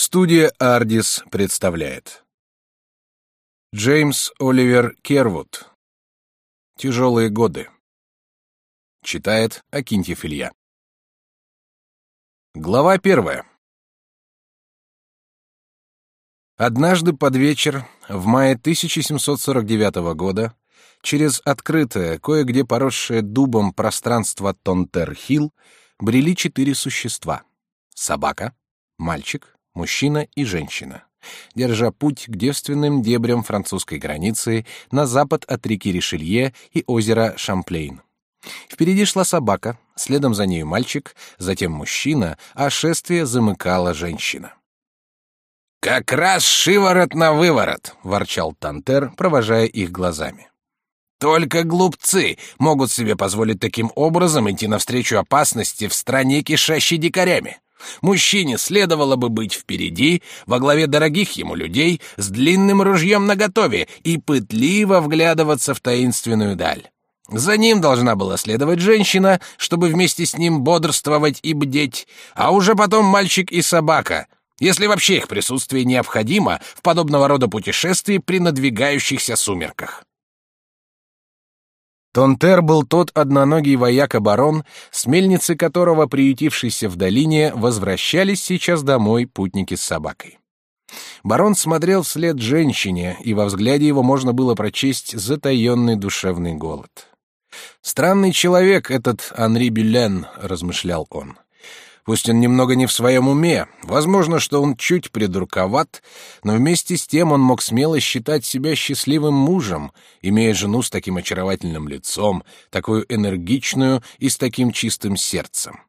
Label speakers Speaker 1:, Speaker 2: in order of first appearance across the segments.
Speaker 1: Студия «Ардис» представляет. Джеймс Оливер Кервуд. «Тяжелые годы» Читает Акинтьев Илья Глава первая. Однажды под вечер, в мае 1749 года, через открытое, кое-где поросшее дубом пространство Тонтер-Хилл брели четыре существа — собака, мальчик, мужчина и женщина, держа путь к девственным дебрям французской границы на запад от реки Ришелье и озера Шамплейн. Впереди шла собака, следом за нею мальчик, затем мужчина, а шествие замыкала женщина. «Как раз шиворот на выворот!» — ворчал Тантер, провожая их глазами. «Только глупцы могут себе позволить таким образом идти навстречу опасности в стране, кишащей дикарями. Мужчине следовало бы быть впереди, во главе дорогих ему людей, с длинным ружьем наготове и пытливо вглядываться в таинственную даль. За ним должна была следовать женщина, чтобы вместе с ним бодрствовать и бдеть, а уже потом мальчик и собака, если вообще их присутствие необходимо в подобного рода путешествии при надвигающихся сумерках. Тонтер был тот одноногий вояк-оборон, с мельницы которого, приютившийся в долине, возвращались сейчас домой путники с собакой. Барон смотрел вслед женщине, и во взгляде его можно было прочесть затаенный душевный голод. «Странный человек этот Анри Бюлен», — размышлял он. Пусть он немного не в своем уме, возможно, что он чуть придурковат, но вместе с тем он мог смело считать себя счастливым мужем, имея жену с таким очаровательным лицом, такую энергичную и с таким чистым сердцем.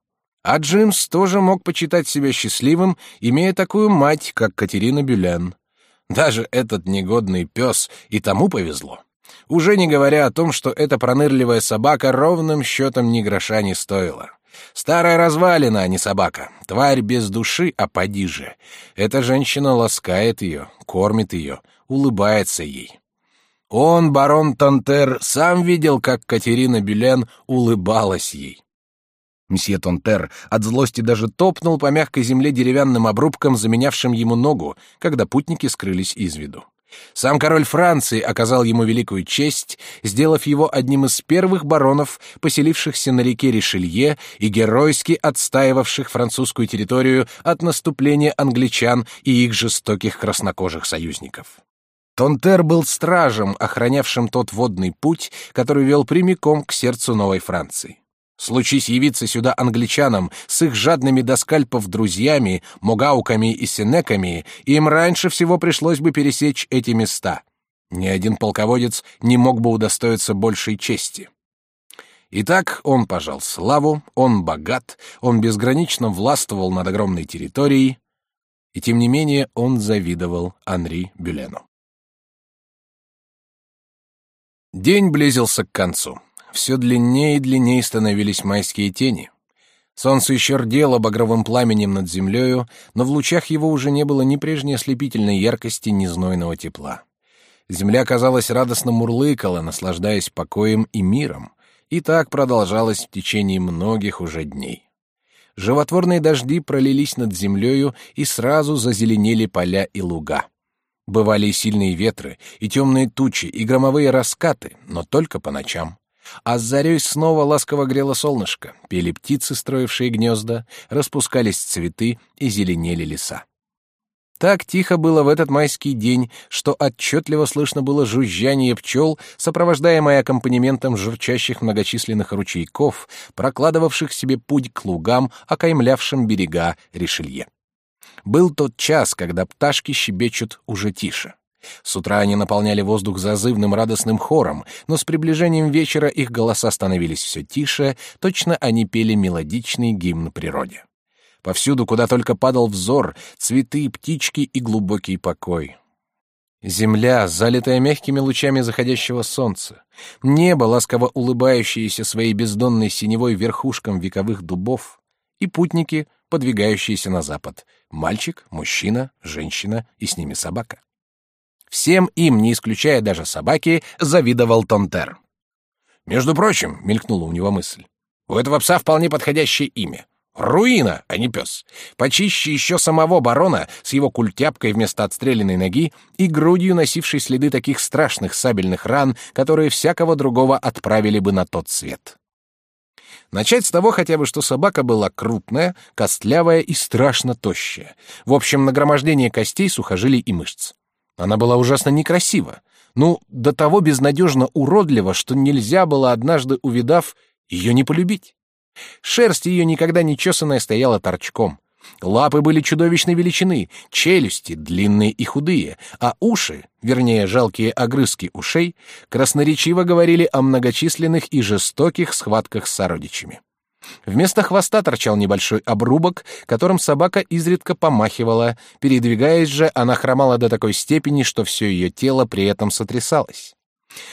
Speaker 1: А Джимс тоже мог почитать себя счастливым, имея такую мать, как Катерина Бюлен. Даже этот негодный пес и тому повезло. Уже не говоря о том, что эта пронырливая собака ровным счетом ни гроша не стоила. Старая развалина, а не собака. Тварь без души, а поди же. Эта женщина ласкает ее, кормит ее, улыбается ей. Он, барон Тонтер, сам видел, как Катерина Бюлен улыбалась ей. Мсье Тонтер от злости даже топнул по мягкой земле деревянным обрубком, заменявшим ему ногу, когда путники скрылись из виду. Сам король Франции оказал ему великую честь, сделав его одним из первых баронов, поселившихся на реке Ришелье и геройски отстаивавших французскую территорию от наступления англичан и их жестоких краснокожих союзников. Тонтер был стражем, охранявшим тот водный путь, который вел прямиком к сердцу Новой Франции. Случись явиться сюда англичанам с их жадными до скальпов друзьями, могауками и сенеками, им раньше всего пришлось бы пересечь эти места. Ни один полководец не мог бы удостоиться большей чести. Итак, он пожал славу, он богат, он безгранично властвовал над огромной территорией, и тем не менее он завидовал Анри Бюлену. День близился к концу все длиннее и длиннее становились майские тени. Солнце еще рдело багровым пламенем над землею, но в лучах его уже не было ни прежней ослепительной яркости, ни знойного тепла. Земля, казалось, радостно мурлыкала, наслаждаясь покоем и миром, и так продолжалось в течение многих уже дней. Животворные дожди пролились над землею и сразу зазеленели поля и луга. Бывали и сильные ветры, и темные тучи, и громовые раскаты, но только по ночам. А с зарей снова ласково грело солнышко, пели птицы, строившие гнезда, распускались цветы и зеленели леса. Так тихо было в этот майский день, что отчетливо слышно было жужжание пчел, сопровождаемое аккомпанементом журчащих многочисленных ручейков, прокладывавших себе путь к лугам, окаймлявшим берега Ришелье. Был тот час, когда пташки щебечут уже тише. С утра они наполняли воздух зазывным радостным хором, но с приближением вечера их голоса становились все тише, точно они пели мелодичный гимн природе. Повсюду, куда только падал взор, цветы, птички и глубокий покой. Земля, залитая мягкими лучами заходящего солнца, небо, ласково улыбающееся своей бездонной синевой верхушкам вековых дубов, и путники, подвигающиеся на запад, мальчик, мужчина, женщина и с ними собака. Всем им, не исключая даже собаки, завидовал Тонтер. «Между прочим», — мелькнула у него мысль, — «у этого пса вполне подходящее имя. Руина, а не пес. Почище еще самого барона с его культяпкой вместо отстрелянной ноги и грудью носившей следы таких страшных сабельных ран, которые всякого другого отправили бы на тот свет. Начать с того хотя бы, что собака была крупная, костлявая и страшно тощая. В общем, нагромождение костей, сухожилий и мышц. Она была ужасно некрасива. Ну, до того безнадежно уродлива, что нельзя было, однажды увидав, ее не полюбить. Шерсть ее никогда не чесанная стояла торчком. Лапы были чудовищной величины, челюсти длинные и худые, а уши, вернее, жалкие огрызки ушей, красноречиво говорили о многочисленных и жестоких схватках с сородичами. Вместо хвоста торчал небольшой обрубок, которым собака изредка помахивала, передвигаясь же, она хромала до такой степени, что все ее тело при этом сотрясалось.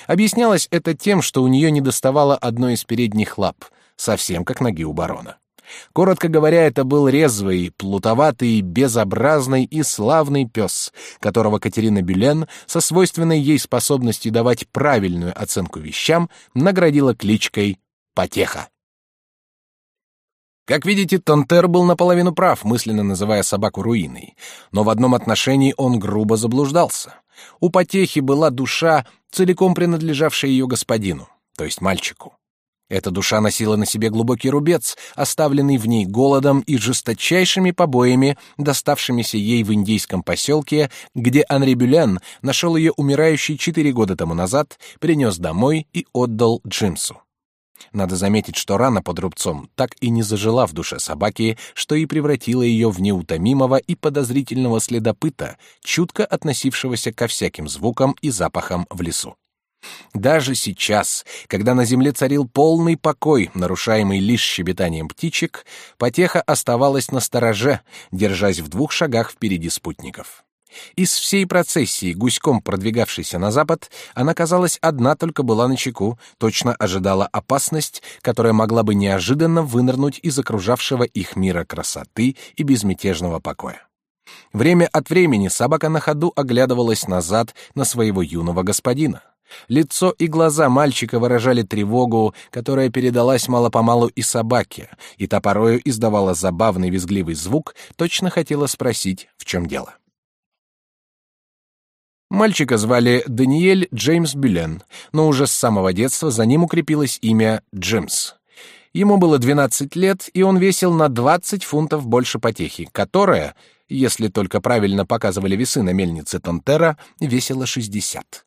Speaker 1: Объяснялось это тем, что у нее недоставало одной из передних лап, совсем как ноги у барона. Коротко говоря, это был резвый, плутоватый, безобразный и славный пес, которого Катерина Бюлен со свойственной ей способностью давать правильную оценку вещам наградила кличкой «Потеха». Как видите, Тонтер был наполовину прав, мысленно называя собаку руиной, но в одном отношении он грубо заблуждался. У Потехи была душа, целиком принадлежавшая ее господину, то есть мальчику. Эта душа носила на себе глубокий рубец, оставленный в ней голодом и жесточайшими побоями, доставшимися ей в индийском поселке, где Анри Бюлен нашел ее умирающей четыре года тому назад, принес домой и отдал Джимсу. Надо заметить, что рана под рубцом так и не зажила в душе собаки, что и превратило ее в неутомимого и подозрительного следопыта, чутко относившегося ко всяким звукам и запахам в лесу. Даже сейчас, когда на земле царил полный покой, нарушаемый лишь щебетанием птичек, потеха оставалась на стороже, держась в двух шагах впереди спутников. Из всей процессии, гуськом продвигавшейся на запад, она, казалось, одна только была на чеку, точно ожидала опасность, которая могла бы неожиданно вынырнуть из окружавшего их мира красоты и безмятежного покоя. Время от времени собака на ходу оглядывалась назад на своего юного господина. Лицо и глаза мальчика выражали тревогу, которая передалась мало-помалу и собаке, и та порою издавала забавный визгливый звук, точно хотела спросить, в чем дело. Мальчика звали Даниэль Джеймс Бюлен, но уже с самого детства за ним укрепилось имя Джимс. Ему было 12 лет, и он весил на 20 фунтов больше потехи, которая, если только правильно показывали весы на мельнице Тонтера, весила 60.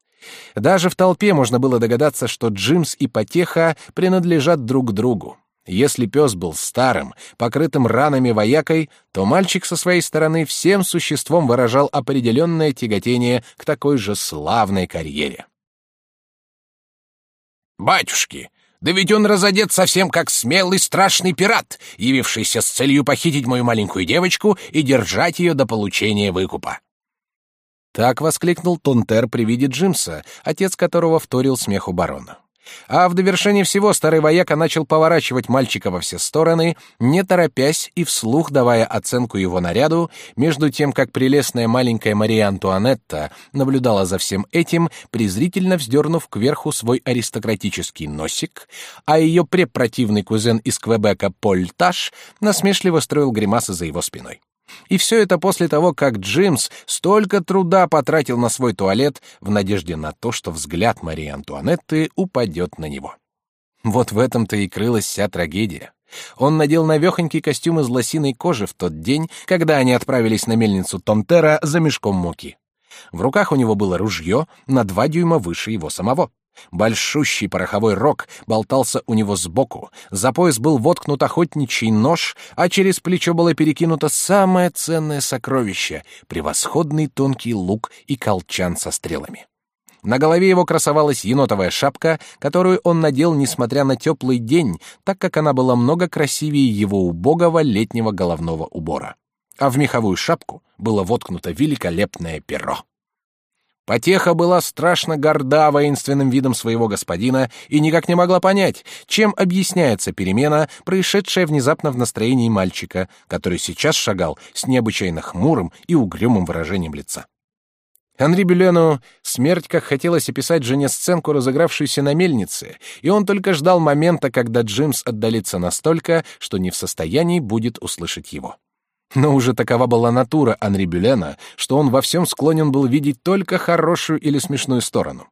Speaker 1: Даже в толпе можно было догадаться, что Джимс и Потеха принадлежат друг другу. Если пес был старым, покрытым ранами воякой, то мальчик со своей стороны всем существом выражал определенное тяготение к такой же славной карьере. «Батюшки, да ведь он разодет совсем как смелый страшный пират, явившийся с целью похитить мою маленькую девочку и держать ее до получения выкупа. Так воскликнул Тонтер при виде Джимса, отец которого вторил смеху барона. А в довершение всего старый вояка начал поворачивать мальчика во все стороны, не торопясь и вслух давая оценку его наряду, между тем как прелестная маленькая Мария Антуанетта наблюдала за всем этим, презрительно вздернув кверху свой аристократический носик, а ее препротивный кузен из Квебека Поль Таш насмешливо строил гримасы за его спиной. И все это после того, как Джимс столько труда потратил на свой туалет в надежде на то, что взгляд Марии Антуанетты упадет на него. Вот в этом-то и крылась вся трагедия. Он надел навехонький костюм из лосиной кожи в тот день, когда они отправились на мельницу Тонтера за мешком муки. В руках у него было ружье на два дюйма выше его самого. Большущий пороховой рог болтался у него сбоку, за пояс был воткнут охотничий нож, а через плечо было перекинуто самое ценное сокровище — превосходный тонкий лук и колчан со стрелами. На голове его красовалась енотовая шапка, которую он надел, несмотря на теплый день, так как она была много красивее его убогого летнего головного убора. А в меховую шапку было воткнуто великолепное перо. Потеха была страшно горда воинственным видом своего господина и никак не могла понять, чем объясняется перемена, происшедшая внезапно в настроении мальчика, который сейчас шагал с необычайно хмурым и угрюмым выражением лица. Анри Бюлену смерть как хотелось описать жене сценку, разыгравшуюся на мельнице, и он только ждал момента, когда Джимс отдалится настолько, что не в состоянии будет услышать его. Но уже такова была натура Анри Бюлена, что он во всем склонен был видеть только хорошую или смешную сторону.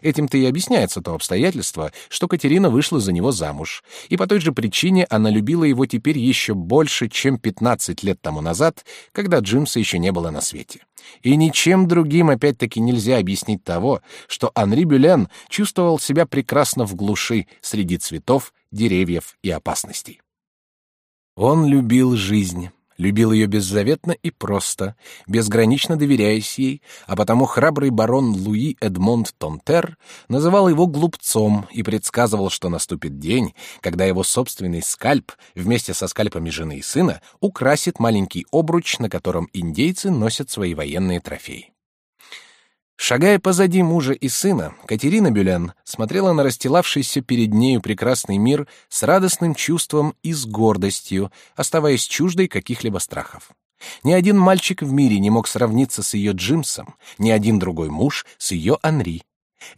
Speaker 1: Этим-то и объясняется то обстоятельство, что Катерина вышла за него замуж, и по той же причине она любила его теперь еще больше, чем 15 лет тому назад, когда Джимса еще не было на свете. И ничем другим опять-таки нельзя объяснить того, что Анри Бюлен чувствовал себя прекрасно в глуши среди цветов, деревьев и опасностей. Он любил жизнь любил ее беззаветно и просто, безгранично доверяясь ей, а потому храбрый барон Луи Эдмонд Тонтер называл его глупцом и предсказывал, что наступит день, когда его собственный скальп вместе со скальпами жены и сына украсит маленький обруч, на котором индейцы носят свои военные трофеи. Шагая позади мужа и сына, Катерина Бюлен смотрела на расстилавшийся перед нею прекрасный мир с радостным чувством и с гордостью, оставаясь чуждой каких-либо страхов. Ни один мальчик в мире не мог сравниться с ее Джимсом, ни один другой муж с ее Анри.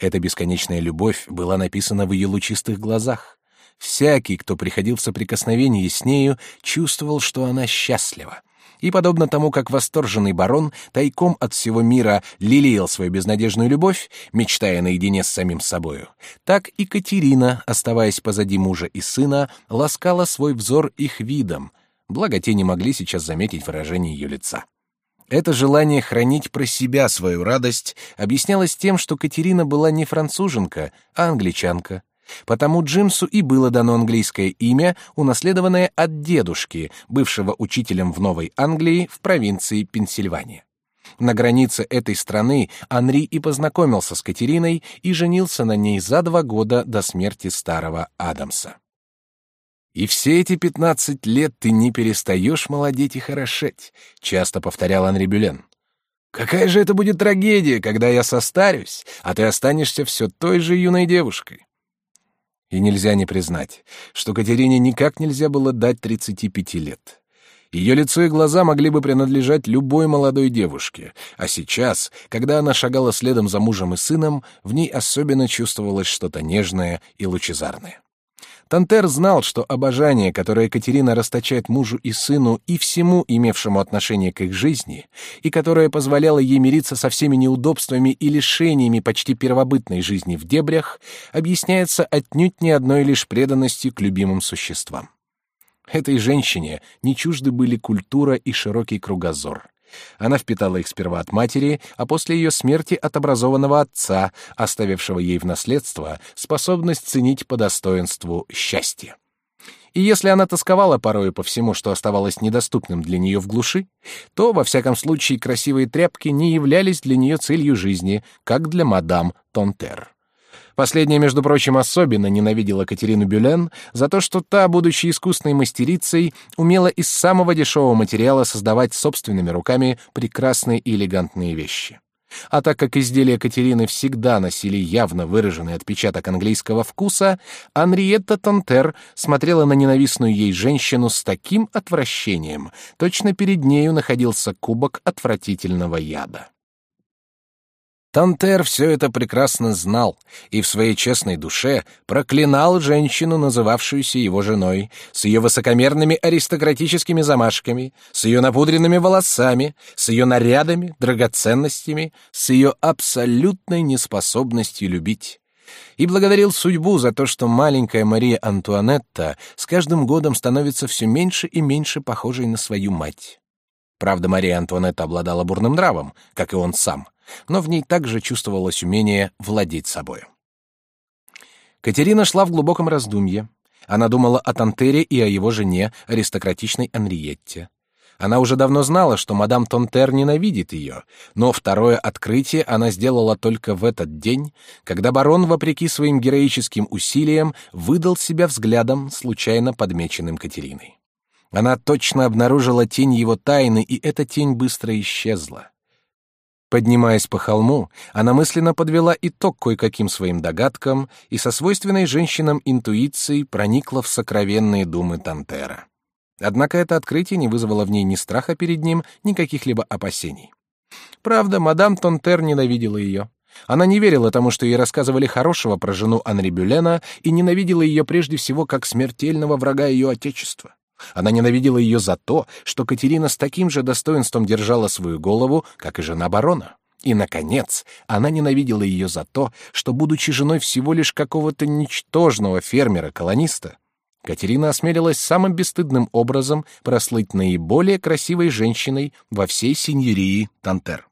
Speaker 1: Эта бесконечная любовь была написана в ее лучистых глазах. Всякий, кто приходил в соприкосновение с нею, чувствовал, что она счастлива, и, подобно тому, как восторженный барон тайком от всего мира лелеял свою безнадежную любовь, мечтая наедине с самим собою, так и Катерина, оставаясь позади мужа и сына, ласкала свой взор их видом, благо те не могли сейчас заметить выражение ее лица. Это желание хранить про себя свою радость объяснялось тем, что Катерина была не француженка, а англичанка, Потому Джимсу и было дано английское имя, унаследованное от дедушки, бывшего учителем в Новой Англии в провинции Пенсильвания. На границе этой страны Анри и познакомился с Катериной и женился на ней за два года до смерти старого Адамса. «И все эти пятнадцать лет ты не перестаешь молодеть и хорошеть», — часто повторял Анри Бюлен. «Какая же это будет трагедия, когда я состарюсь, а ты останешься все той же юной девушкой?» И нельзя не признать, что Катерине никак нельзя было дать 35 лет. Ее лицо и глаза могли бы принадлежать любой молодой девушке, а сейчас, когда она шагала следом за мужем и сыном, в ней особенно чувствовалось что-то нежное и лучезарное. Тантер знал, что обожание, которое Катерина расточает мужу и сыну и всему имевшему отношение к их жизни, и которое позволяло ей мириться со всеми неудобствами и лишениями почти первобытной жизни в дебрях, объясняется отнюдь не одной лишь преданностью к любимым существам. Этой женщине не чужды были культура и широкий кругозор. Она впитала их сперва от матери, а после ее смерти от образованного отца, оставившего ей в наследство способность ценить по достоинству счастье. И если она тосковала порою по всему, что оставалось недоступным для нее в глуши, то, во всяком случае, красивые тряпки не являлись для нее целью жизни, как для мадам Тонтер. Последняя, между прочим, особенно ненавидела Катерину Бюлен за то, что та, будучи искусной мастерицей, умела из самого дешевого материала создавать собственными руками прекрасные и элегантные вещи. А так как изделия Катерины всегда носили явно выраженный отпечаток английского вкуса, Анриетта Тонтер смотрела на ненавистную ей женщину с таким отвращением, точно перед нею находился кубок отвратительного яда. Тантер все это прекрасно знал и в своей честной душе проклинал женщину, называвшуюся его женой, с ее высокомерными аристократическими замашками, с ее напудренными волосами, с ее нарядами, драгоценностями, с ее абсолютной неспособностью любить. И благодарил судьбу за то, что маленькая Мария Антуанетта с каждым годом становится все меньше и меньше похожей на свою мать. Правда, Мария Антуанетта обладала бурным нравом, как и он сам — но в ней также чувствовалось умение владеть собой. Катерина шла в глубоком раздумье. Она думала о Тантере и о его жене, аристократичной Анриетте. Она уже давно знала, что мадам Тонтер ненавидит ее, но второе открытие она сделала только в этот день, когда барон, вопреки своим героическим усилиям, выдал себя взглядом, случайно подмеченным Катериной. Она точно обнаружила тень его тайны, и эта тень быстро исчезла. Поднимаясь по холму, она мысленно подвела итог кое-каким своим догадкам и со свойственной женщинам интуицией проникла в сокровенные думы Тантера. Однако это открытие не вызвало в ней ни страха перед ним, ни каких-либо опасений. Правда, мадам Тонтер ненавидела ее. Она не верила тому, что ей рассказывали хорошего про жену Анри Бюлена, и ненавидела ее прежде всего как смертельного врага ее отечества. Она ненавидела ее за то, что Катерина с таким же достоинством держала свою голову, как и жена барона. И, наконец, она ненавидела ее за то, что, будучи женой всего лишь какого-то ничтожного фермера-колониста, Катерина осмелилась самым бесстыдным образом прослыть наиболее красивой женщиной во всей синьерии Тантер.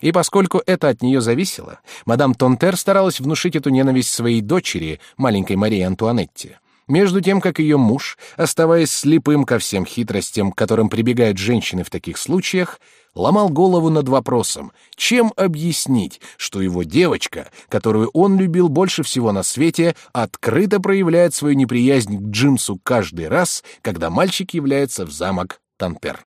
Speaker 1: И поскольку это от нее зависело, мадам Тонтер старалась внушить эту ненависть своей дочери, маленькой Марии Антуанетте, между тем как ее муж, оставаясь слепым ко всем хитростям, которым прибегают женщины в таких случаях, ломал голову над вопросом, чем объяснить, что его девочка, которую он любил больше всего на свете, открыто проявляет свою неприязнь к Джимсу каждый раз, когда мальчик является в замок Тантер.